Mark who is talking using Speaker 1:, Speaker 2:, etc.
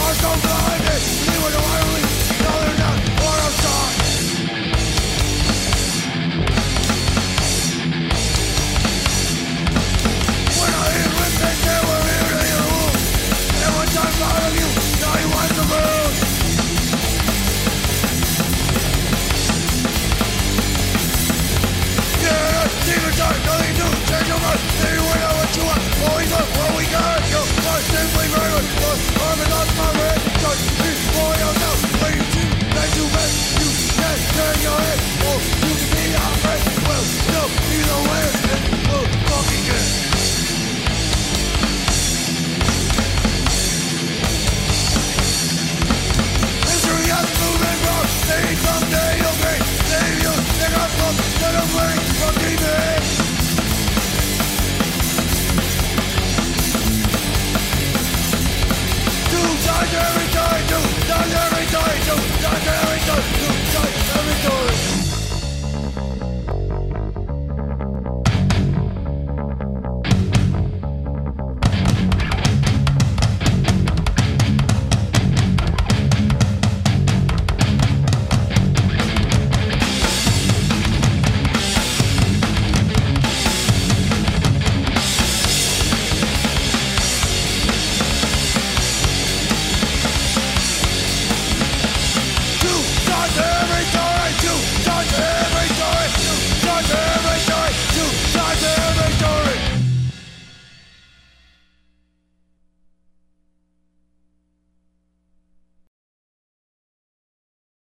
Speaker 1: or so blinded. We were the